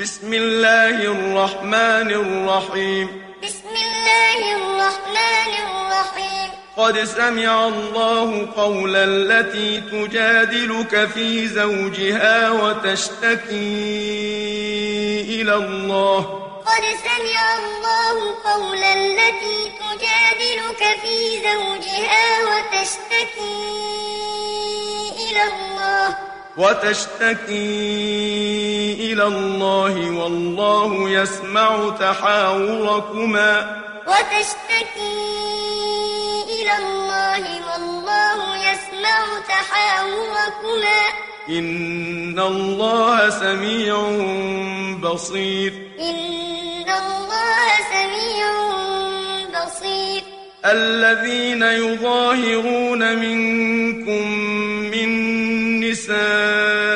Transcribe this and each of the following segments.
بسم الله الرحمن الرحيم. بسم الله الرحمن الرحيم. قد سمع الله قول التي تجادلك في زوجها وتشتكي إلى الله. قد سمع الله قول التي تجادلك في زوجها وتشتكي إلى الله. وتشتكي إلى الله والله يسمع تحاوركما. وتشتكي إلى الله والله يسمع تحاوركما. إن الله سميع بصير. إن الله سميع بصير. الذين يظاهرون منكم من نسائهم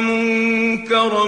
منكرا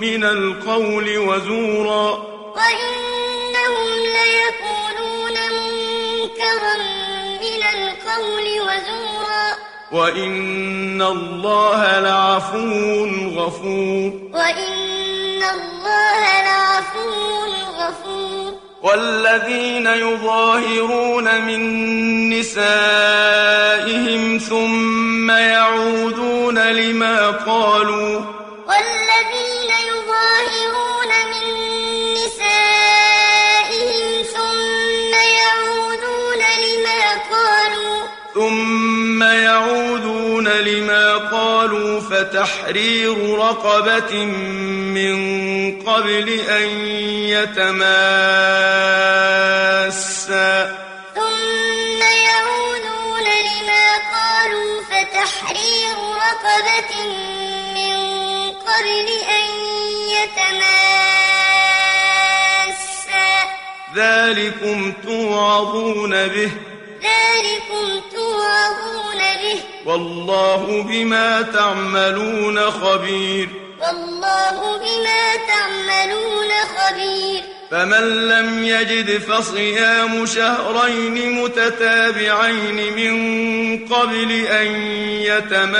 من القول وزورا. وإنهم ليقولون منكرا من القول وزورا. وإن الله لعفو غفور. وإن الله لعفو غفور. والذين يظاهرون من نسائهم ثم يعودون لما قالوا والذين يظاهرون من نسائهم ثم يعودون لما قالوا ثم يعودون لما فتحرير رقبة من قبل أن يتماسا. ثم يعودون لما قالوا فتحرير رقبة من قبل أن يتماسا. ذلكم توعظون به. ذلكم توعظون به. والله بما تعملون خبير. والله بما تعملون خبير. فمن لم يجد فصيام شهرين متتابعين من قبل أن يتماسا.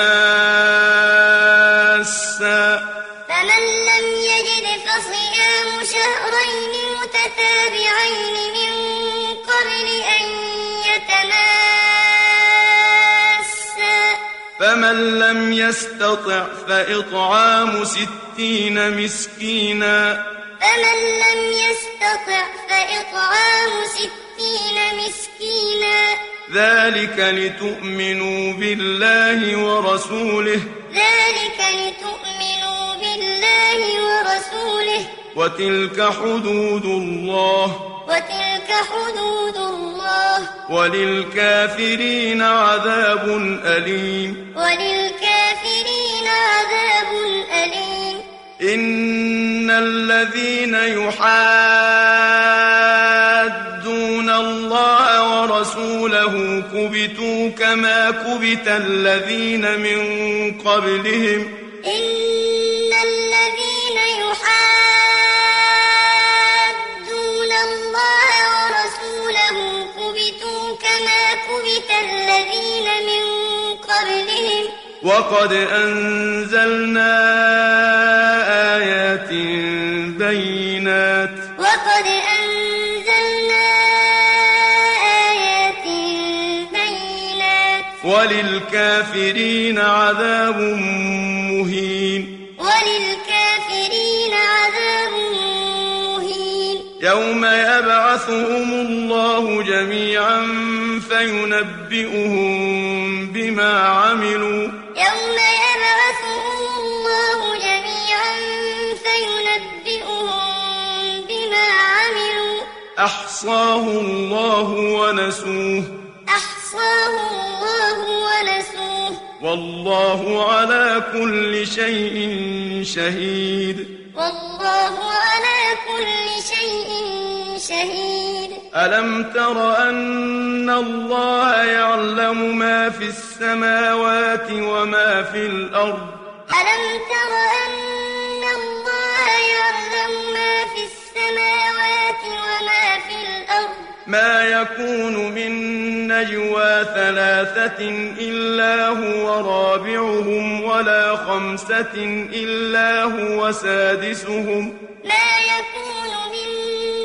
فمن لم يجد فصيام شهرين متتابعين من فمن لم يستطع فإطعام ستين مسكينا. فمن لم يستطع فإطعام ستين مسكينا. ذلك لتؤمنوا بالله ورسوله. ذلك لتؤمنوا بالله ورسوله. وتلك حدود الله. وتلك حدود الله. وللكافرين عذاب أليم. وللكافرين عذاب أليم. إن الذين يحادون الله ورسوله كبتوا كما كبت الذين من قبلهم. إن وقد أنزلنا آيات بينات. وقد أنزلنا آيات بينات. وللكافرين عذاب مهين. وللكافرين عذاب مهين. يوم يبعثهم الله جميعا فينبئهم بما عملوا. أحصاه الله ونسوه. أحصاه الله ونسوه. والله على كل شيء شهيد. والله على كل شيء شهيد. ألم تر أن الله يعلم ما في السماوات وما في الأرض؟ ألم تر أن الله يعلم ما في السماوات ما يكون من نجوى ثلاثة إلا هو رابعهم ولا خمسة إلا هو سادسهم. ما يكون من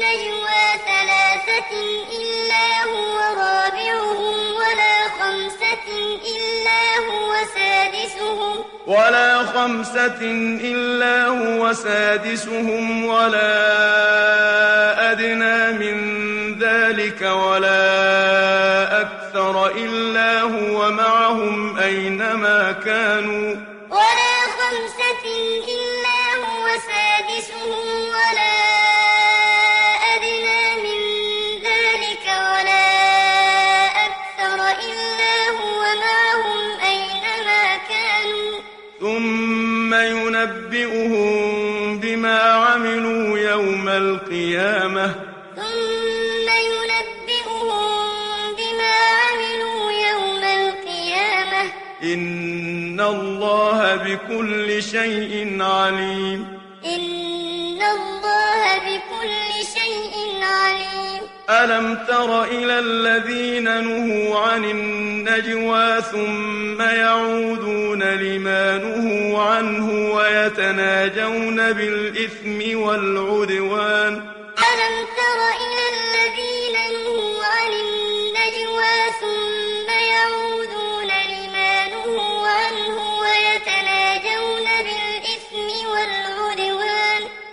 نجوى ثلاثة إلا هو رابعهم ولا خمسة إلا هو سادسهم. ولا خمسة إلا هو سادسهم ولا أدنى من ولا أكثر إلا هو معهم أينما كانوا. ولا خمسة إلا هو سادسهم ولا أدنى من ذلك ولا أكثر إلا هو معهم أينما كانوا. ثم ينبئهم بما عملوا يوم القيامة. ثم ينبئهم إن الله بكل شيء عليم إن الله بكل شيء عليم ألم تر إلى الذين نهوا عن النجوى ثم يعودون لما نهوا عنه ويتناجون بالإثم والعدوان ألم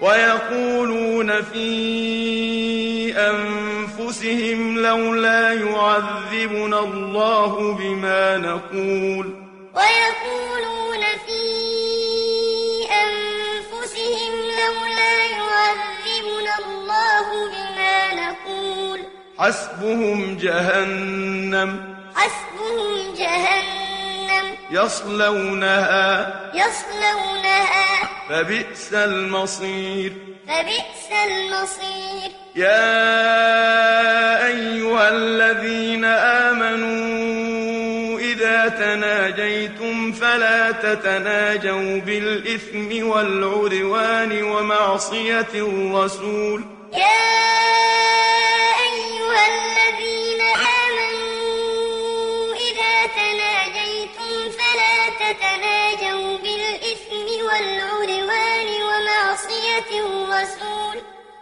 ويقولون في أنفسهم لولا يعذبنا الله بما نقول. ويقولون في أنفسهم لولا يعذبنا الله بما نقول. حسبهم جهنم. حسبهم جهنم. يصلونها. يصلونها. فبئس المصير. فبئس المصير. يا أيها الذين آمنوا إذا تناجيتم فلا تتناجوا بالإثم والعدوان ومعصية الرسول. يا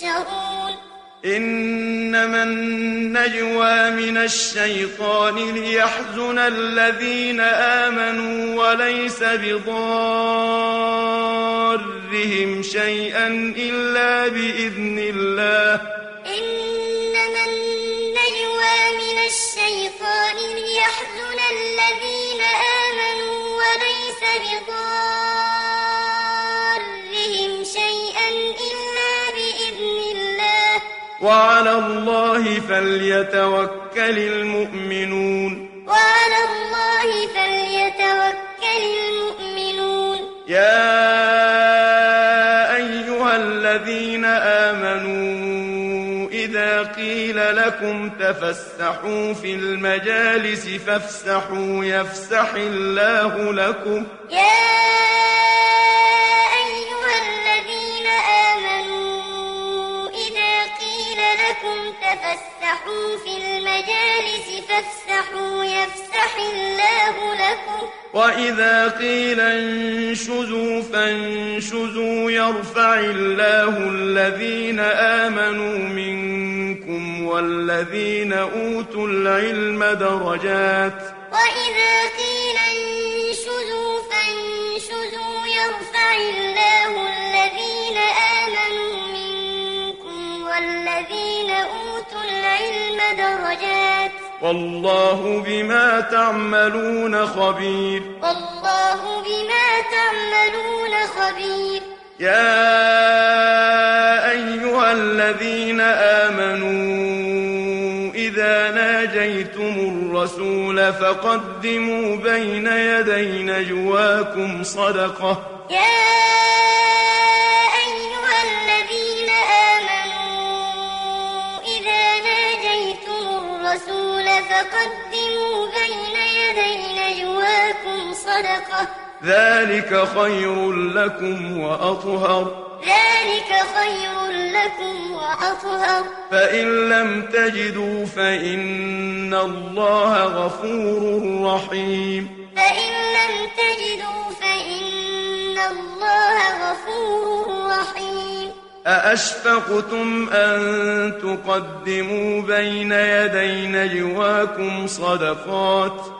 تحشرون إنما النجوى من الشيطان ليحزن الذين آمنوا وليس بضارهم شيئا إلا بإذن الله. وعلى الله فليتوكل المؤمنون. وعلى الله فليتوكل المؤمنون. يا أيها الذين آمنوا إذا قيل لكم تفسحوا في المجالس فافسحوا يفسح الله لكم. يا تفسحوا في المجالس فافسحوا يفسح الله لكم وإذا قيل انشزوا فانشزوا يرفع الله الذين آمنوا منكم والذين أوتوا العلم درجات وإذا قيل انشزوا فانشزوا يرفع الله الذين آمنوا منكم والذين درجات. والله بما تعملون خبير. والله بما تعملون خبير. يا أيها الذين آمنوا إذا ناجيتم الرسول فقدموا بين يدي نجواكم صدقة. يا صدقة. ذلك خير لكم وأطهر. ذلك خير لكم وأطهر. فإن لم تجدوا فإن الله غفور رحيم. فإن لم تجدوا فإن الله غفور رحيم. أأشفقتم أن تقدموا بين يدي نجواكم صدقات؟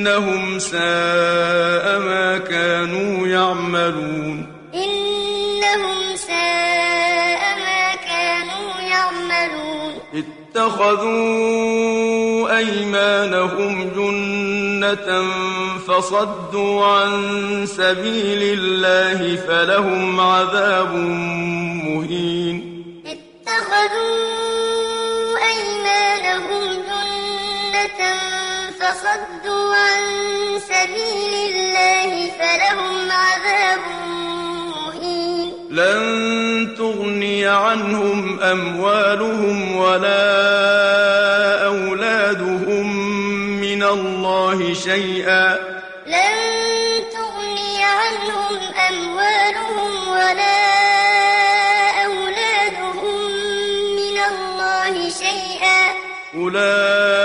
إنهم ساء ما كانوا يعملون. إنهم ساء ما كانوا يعملون. اتخذوا أيمانهم جنة فصدوا عن سبيل الله فلهم عذاب مهين. اتخذوا فصدوا عن سبيل الله فلهم عذاب مهين. لن تغني عنهم أموالهم ولا أولادهم من الله شيئا. لن تغني عنهم أموالهم ولا أولادهم من الله شيئا. أولئك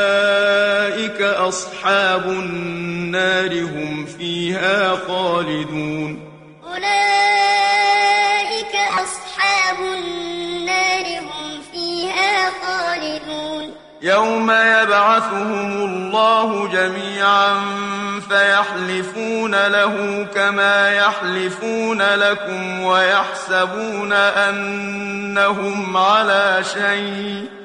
أصحاب النار هم فيها خالدون. أولئك أصحاب النار هم فيها خالدون. يوم يبعثهم الله جميعا فيحلفون له كما يحلفون لكم ويحسبون أنهم على شيء.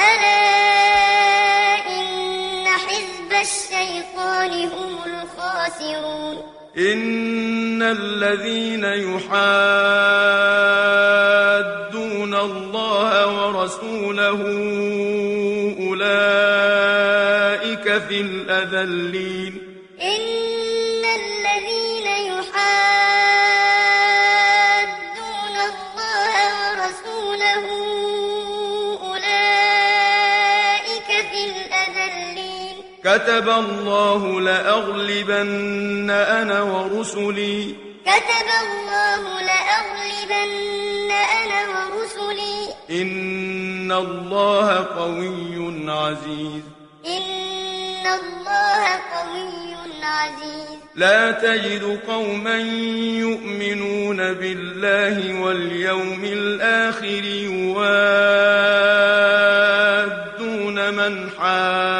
ألا إن حزب الشيطان هم الخاسرون. إن الذين يحادون الله ورسوله أولئك في الأذلين. كتب الله لأغلبن أنا ورسلي. كتب الله لأغلبن أنا ورسلي. إن الله قوي عزيز. إن الله قوي عزيز. لا تجد قوما يؤمنون بالله واليوم الآخر يوادون من حاد.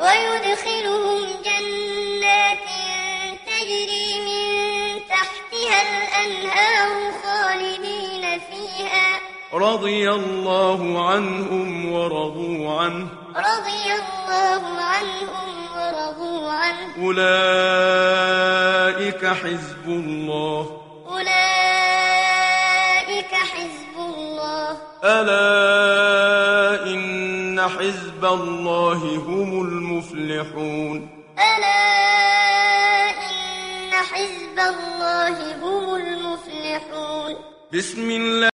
ويدخلهم جنات تجري من تحتها الأنهار خالدين فيها. رضي الله عنهم ورضوا عنه. رضي الله عنهم ورضوا عنه. أولئك حزب الله. أولئك حزب الله. ألا إن حزب الله هم المفلحون. ألا إن حزب الله هم المفلحون. بسم الله